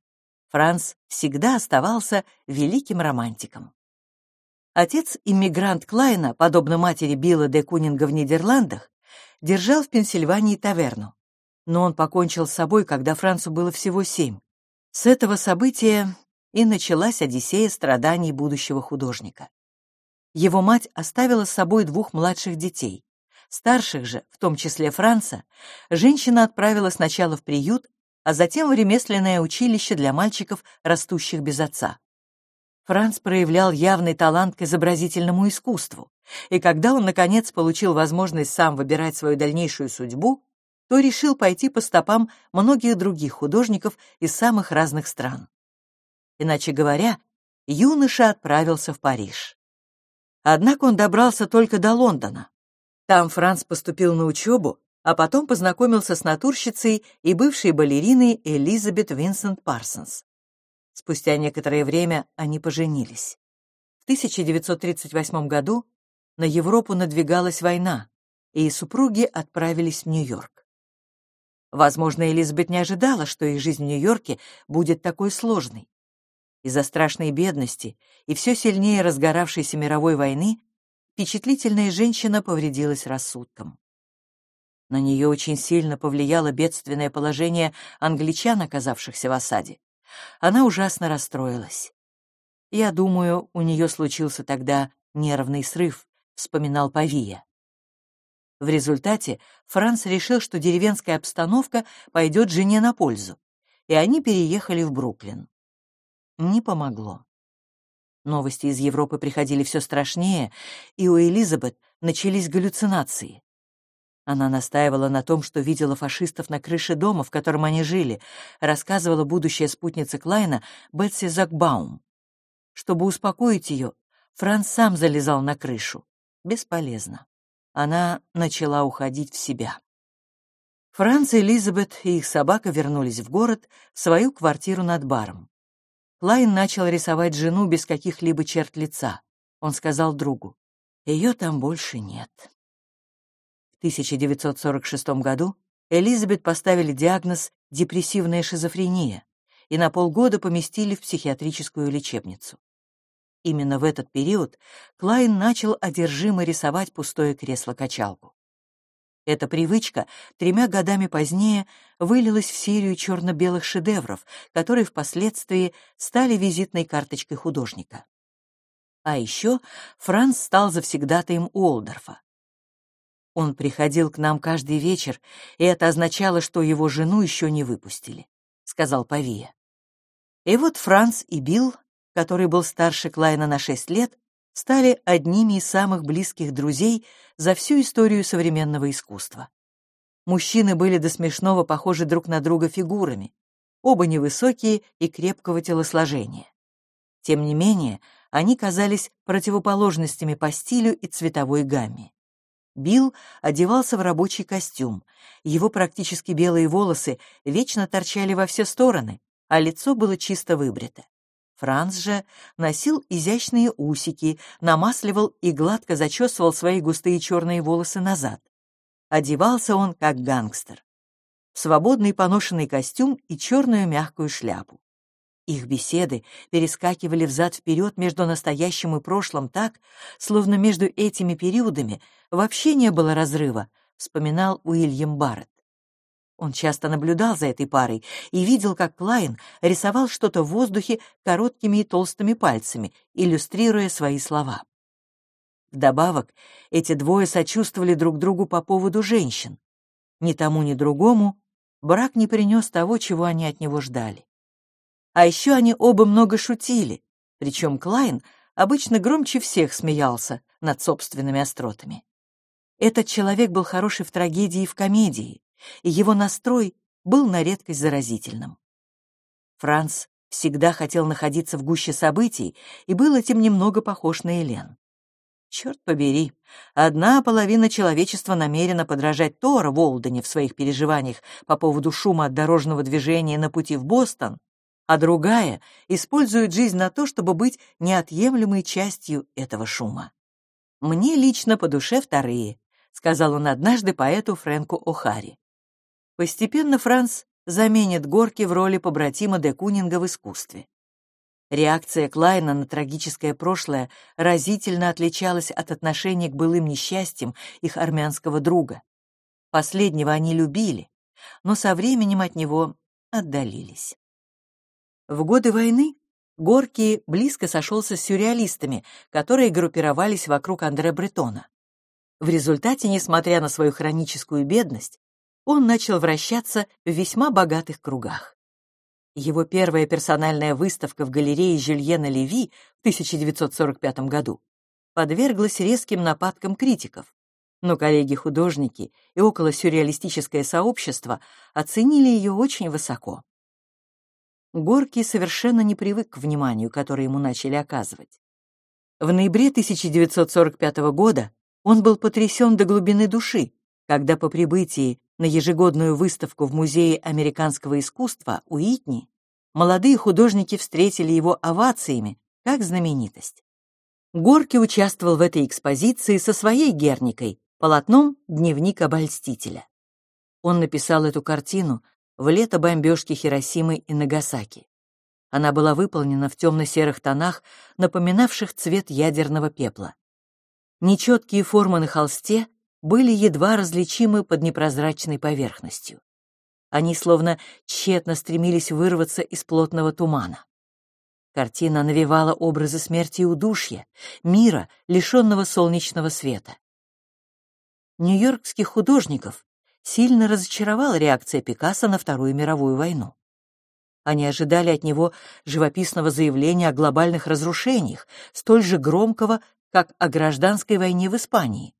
Франц всегда оставался великим романтиком. Отец иммигрант Клайна, подобно матери Билла де Кунинга в Нидерландах, держал в Пенсильвании таверну. Но он покончил с собой, когда Францу было всего семь. С этого события и началась Одиссея страданий будущего художника. Его мать оставила с собой двух младших детей. Старших же, в том числе Франца, женщина отправила сначала в приют, а затем в ремесленное училище для мальчиков, растущих без отца. Франц проявлял явный талант к изобразительному искусству, и когда он, наконец, получил возможность сам выбирать свою дальнейшую судьбу, то решил пойти по стопам многих других художников из самых разных стран. Иначе говоря, юноша отправился в Париж. Однако он добрался только до Лондона. Там Франц поступил на учебу, а потом познакомился с натурщицей и бывшей балериной Элизабет Винсент Парсонс. Спустя некоторое время они поженились. В 1938 году на Европу надвигалась война, и супруги отправились в Нью-Йорк. Возможно, Элизабет не ожидала, что их жизнь в Нью-Йорке будет такой сложной. Из-за страшной бедности и все сильнее разгоравшейся мировой войны впечатлительная женщина повредилась рассудком. На нее очень сильно повлияло бедственное положение англичан, оказавшихся в осаде. Она ужасно расстроилась. «Я думаю, у нее случился тогда нервный срыв», — вспоминал Павия. В результате Франц решил, что деревенская обстановка пойдет жене на пользу, и они переехали в Бруклин не помогло. Новости из Европы приходили все страшнее, и у Элизабет начались галлюцинации. Она настаивала на том, что видела фашистов на крыше дома, в котором они жили, рассказывала будущая спутница Клайна Бетси Закбаум. Чтобы успокоить ее, Франц сам залезал на крышу. Бесполезно. Она начала уходить в себя. Франц, Элизабет и их собака вернулись в город, в свою квартиру над баром. Клайн начал рисовать жену без каких-либо черт лица. Он сказал другу, «Ее там больше нет». В 1946 году Элизабет поставили диагноз «депрессивная шизофрения» и на полгода поместили в психиатрическую лечебницу. Именно в этот период Клайн начал одержимо рисовать пустое кресло-качалку. Эта привычка тремя годами позднее вылилась в серию черно-белых шедевров, которые впоследствии стали визитной карточкой художника. А еще Франц стал завсегдатаем Уолдорфа. Он приходил к нам каждый вечер, и это означало, что его жену еще не выпустили, сказал Павия. И вот Франц и Билл, который был старше Клайна на шесть лет, стали одними из самых близких друзей за всю историю современного искусства. Мужчины были до смешного похожи друг на друга фигурами, оба невысокие и крепкого телосложения. Тем не менее, они казались противоположностями по стилю и цветовой гамме. Билл одевался в рабочий костюм. Его практически белые волосы вечно торчали во все стороны, а лицо было чисто выбрито. Франц же носил изящные усики, намасливал и гладко зачесывал свои густые черные волосы назад. Одевался он как гангстер. Свободный поношенный костюм и черную мягкую шляпу. Их беседы перескакивали взад-вперед между настоящим и прошлым так, словно между этими периодами вообще не было разрыва, вспоминал Уильям Барретт. Он часто наблюдал за этой парой и видел, как Клайн рисовал что-то в воздухе короткими и толстыми пальцами, иллюстрируя свои слова. Вдобавок, эти двое сочувствовали друг другу по поводу женщин. Ни тому, ни другому брак не принес того, чего они от него ждали. А еще они оба много шутили, причем Клайн обычно громче всех смеялся над собственными остротами. Этот человек был хороший в трагедии и в комедии, и его настрой был на редкость заразительным. Франц всегда хотел находиться в гуще событий и был этим немного похож на Элен. Черт побери, одна половина человечества намерена подражать Тора Волдене в своих переживаниях по поводу шума от дорожного движения на пути в Бостон, а другая использует жизнь на то, чтобы быть неотъемлемой частью этого шума. «Мне лично по душе вторые», — сказал он однажды поэту Фрэнку О'Харри. Постепенно Франц заменит Горки в роли побратима де Кунинга в искусстве. Реакция Клайна на трагическое прошлое разительно отличалась от отношения к былым несчастьям их армянского друга. Последнего они любили, но со временем от него отдалились. В годы войны Горки близко сошелся с сюрреалистами, которые группировались вокруг Андре Бретона. В результате, несмотря на свою хроническую бедность, он начал вращаться в весьма богатых кругах. Его первая персональная выставка в галерее Жюльена Леви в 1945 году подверглась резким нападкам критиков, но коллеги-художники и около сюрреалистическое сообщество оценили ее очень высоко. Горький совершенно не привык к вниманию, которое ему начали оказывать. В ноябре 1945 года он был потрясен до глубины души, когда по прибытии на ежегодную выставку в Музее американского искусства Уитни молодые художники встретили его овациями, как знаменитость. Горки участвовал в этой экспозиции со своей Герникой, полотном «Дневник обольстителя». Он написал эту картину в лето бомбежки Хиросимы и Нагасаки. Она была выполнена в темно-серых тонах, напоминавших цвет ядерного пепла. Нечеткие формы на холсте были едва различимы под непрозрачной поверхностью. Они словно тщетно стремились вырваться из плотного тумана. Картина навевала образы смерти и удушья, мира, лишенного солнечного света. Нью-Йоркских художников сильно разочаровала реакция Пикассо на Вторую мировую войну. Они ожидали от него живописного заявления о глобальных разрушениях, столь же громкого, как о гражданской войне в Испании.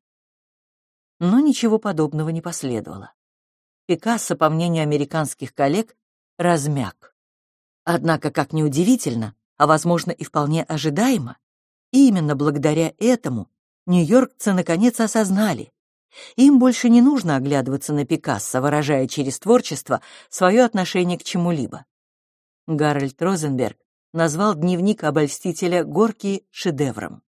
Но ничего подобного не последовало. Пикассо, по мнению американских коллег, размяк. Однако, как ни удивительно, а возможно и вполне ожидаемо, именно благодаря этому нью-йоркцы наконец осознали, им больше не нужно оглядываться на Пикассо, выражая через творчество свое отношение к чему-либо. Гарольд Розенберг назвал дневник обольстителя Горки шедевром.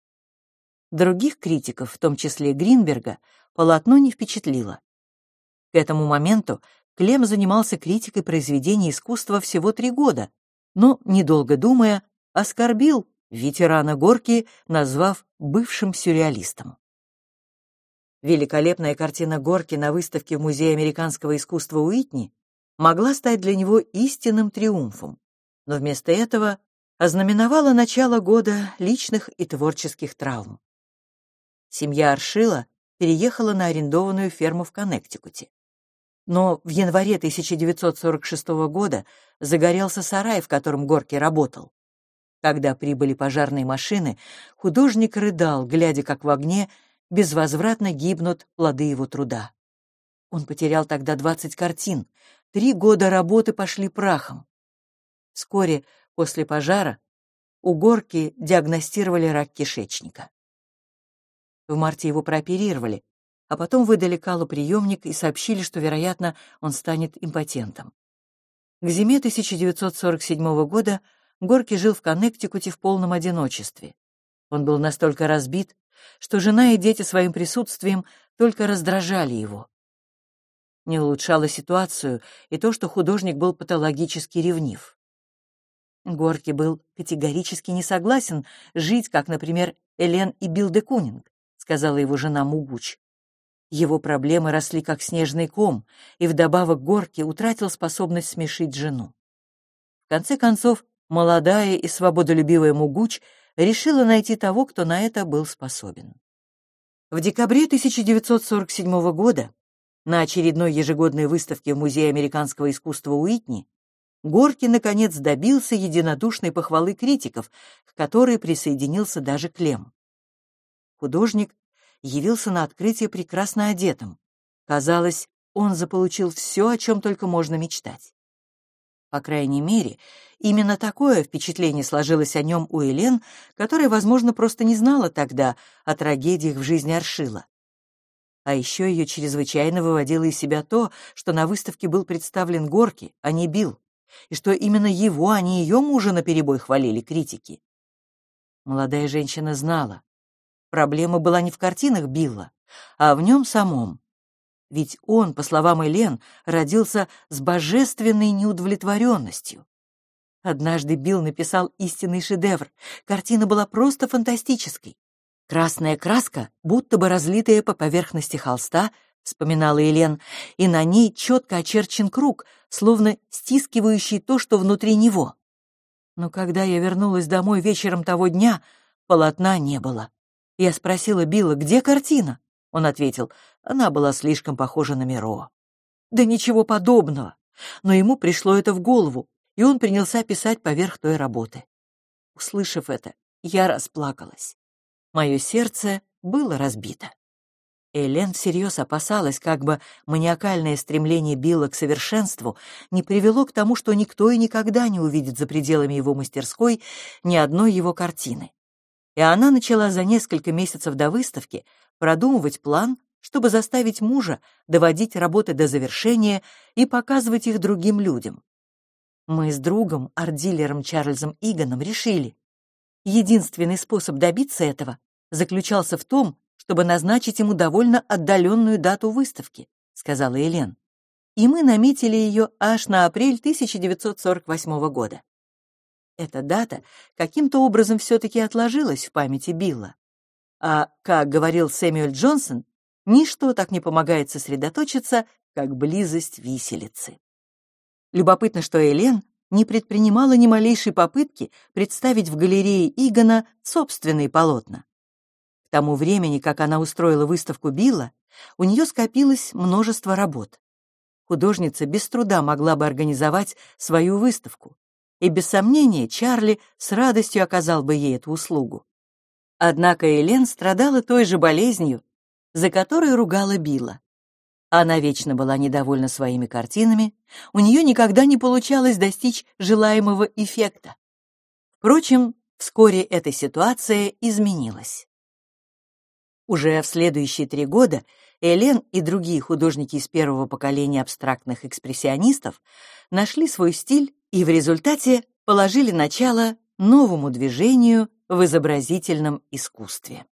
Других критиков, в том числе Гринберга, полотно не впечатлило. К этому моменту Клем занимался критикой произведений искусства всего три года, но, недолго думая, оскорбил ветерана Горки, назвав бывшим сюрреалистом. Великолепная картина Горки на выставке в Музее американского искусства Уитни могла стать для него истинным триумфом, но вместо этого ознаменовала начало года личных и творческих травм. Семья Аршила переехала на арендованную ферму в Коннектикуте. Но в январе 1946 года загорелся сарай, в котором Горки работал. Когда прибыли пожарные машины, художник рыдал, глядя, как в огне безвозвратно гибнут плоды его труда. Он потерял тогда 20 картин, три года работы пошли прахом. Вскоре после пожара у Горки диагностировали рак кишечника. В марте его прооперировали, а потом выдали Калу приемник и сообщили, что, вероятно, он станет импотентом. К зиме 1947 года Горки жил в Коннектикуте в полном одиночестве. Он был настолько разбит, что жена и дети своим присутствием только раздражали его. Не улучшало ситуацию и то, что художник был патологически ревнив. Горки был категорически не согласен жить, как, например, Элен и Билл де Кунинг, сказала его жена Мугуч. Его проблемы росли как снежный ком, и вдобавок Горки утратил способность смешить жену. В конце концов, молодая и свободолюбивая Мугуч решила найти того, кто на это был способен. В декабре 1947 года на очередной ежегодной выставке в Музее американского искусства Уитни Горки, наконец, добился единодушной похвалы критиков, к которой присоединился даже Клем. Художник явился на открытие прекрасно одетым. Казалось, он заполучил все, о чем только можно мечтать. По крайней мере, именно такое впечатление сложилось о нем у Элен, которая, возможно, просто не знала тогда о трагедиях в жизни Аршила. А еще ее чрезвычайно выводило из себя то, что на выставке был представлен Горки, а не Билл и что именно его, а не ее мужа наперебой хвалили критики. Молодая женщина знала, проблема была не в картинах Билла, а в нем самом. Ведь он, по словам Элен, родился с божественной неудовлетворенностью. Однажды Билл написал истинный шедевр. Картина была просто фантастической. Красная краска, будто бы разлитая по поверхности холста, — вспоминала Елен, и на ней четко очерчен круг, словно стискивающий то, что внутри него. Но когда я вернулась домой вечером того дня, полотна не было. Я спросила Билла, где картина? Он ответил, она была слишком похожа на Миро. Да ничего подобного. Но ему пришло это в голову, и он принялся писать поверх той работы. Услышав это, я расплакалась. Мое сердце было разбито. Элен всерьез опасалась, как бы маниакальное стремление Билла к совершенству не привело к тому, что никто и никогда не увидит за пределами его мастерской ни одной его картины. И она начала за несколько месяцев до выставки продумывать план, чтобы заставить мужа доводить работы до завершения и показывать их другим людям. Мы с другом, арт-дилером Чарльзом Иганом, решили, единственный способ добиться этого заключался в том, чтобы назначить ему довольно отдаленную дату выставки», — сказала Елен. «И мы наметили ее аж на апрель 1948 года. Эта дата каким-то образом все-таки отложилась в памяти Билла. А, как говорил Сэмюэль Джонсон, ничто так не помогает сосредоточиться, как близость виселицы. Любопытно, что Элен не предпринимала ни малейшей попытки представить в галерее Игона собственные полотна тому времени, как она устроила выставку Билла, у нее скопилось множество работ. Художница без труда могла бы организовать свою выставку, и без сомнения Чарли с радостью оказал бы ей эту услугу. Однако Элен страдала той же болезнью, за которой ругала Билла. Она вечно была недовольна своими картинами, у нее никогда не получалось достичь желаемого эффекта. Впрочем, вскоре эта ситуация изменилась. Уже в следующие три года Элен и другие художники из первого поколения абстрактных экспрессионистов нашли свой стиль и в результате положили начало новому движению в изобразительном искусстве.